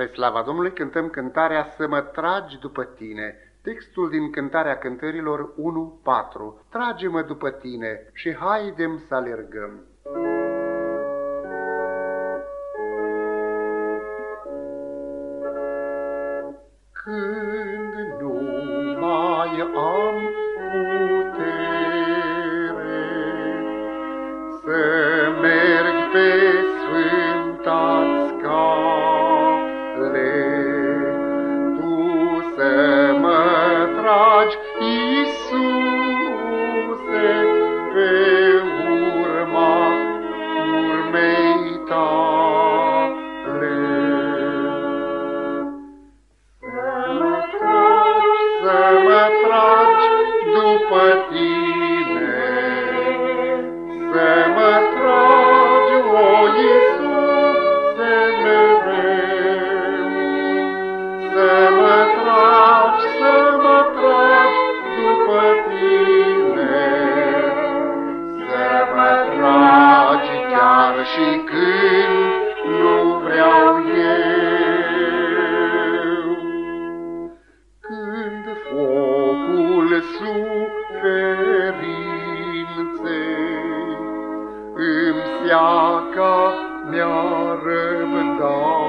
Spre slava Domnului cântăm cântarea Să mă tragi după tine. Textul din cântarea cântărilor 1-4. Trage-mă după tine și haidem să alergăm. Când nu mai am putere Să merg pe sfânta suferinței îmi seaca mea răbdare,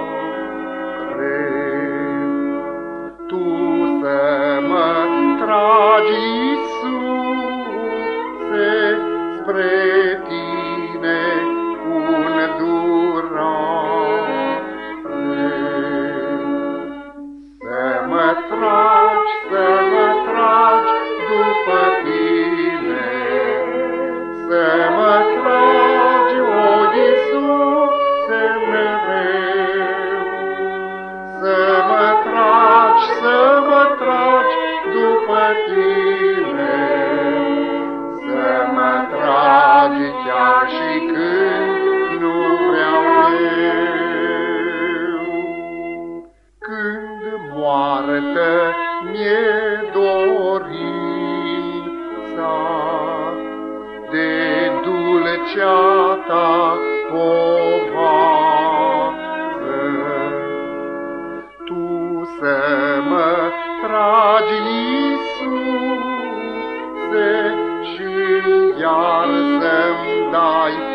Când moartă mi-e dorința de dulcea ta povară. Tu să mă tragi, Iisuse, și iar să-mi dai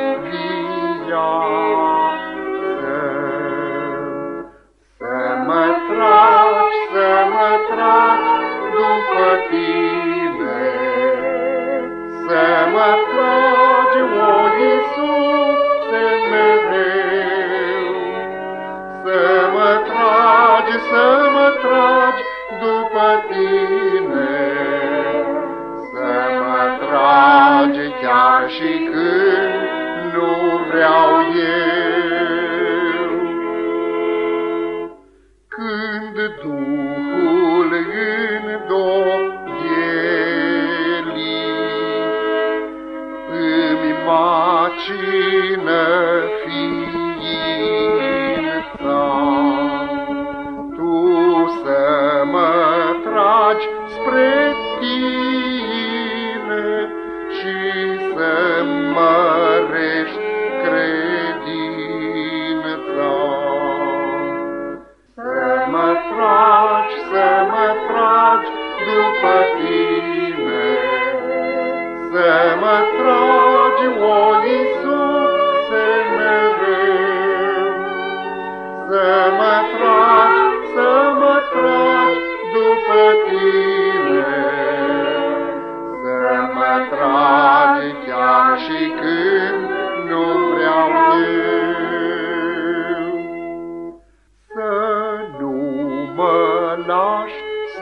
îmi macină ființa, Tu să mă tragi spre tine și să mărești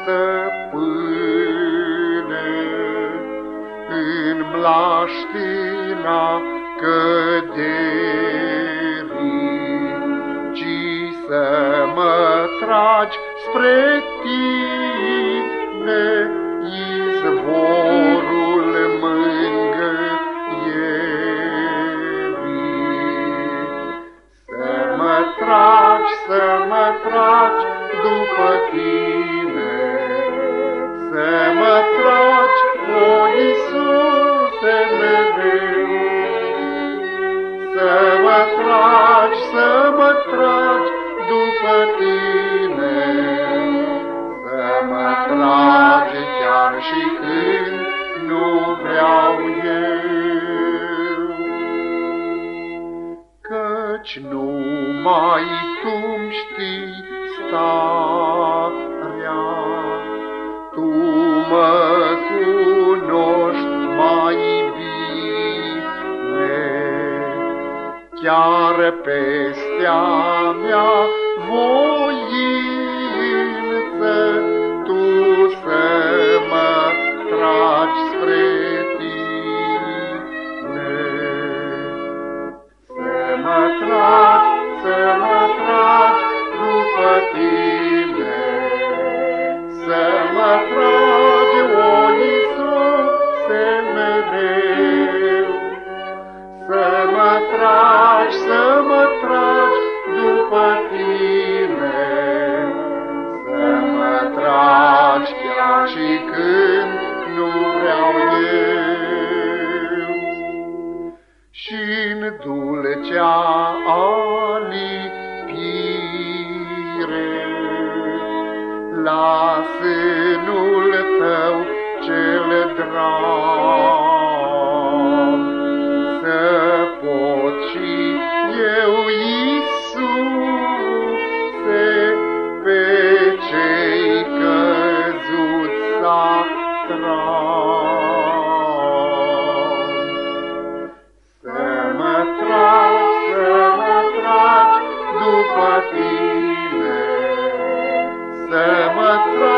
stăpâne, în mlaștina căderii, ci să mă tragi spre tine, izvorul mângâierii. Să mă tragi, să mă tragi după tine, să mă tragi cu Iisuse mereu, Să mă tragi, să mă tragi după tine, Să mă tragi chiar nu vreau eu. Căci numai tu știi starea, chiar pestea mea voință, tragi, să mă tragi după tine, să mă tragi chiar și când nu vreau eu. Și-n dulcea alipire, la sânul tău cel drag, după tine, să mă tragi,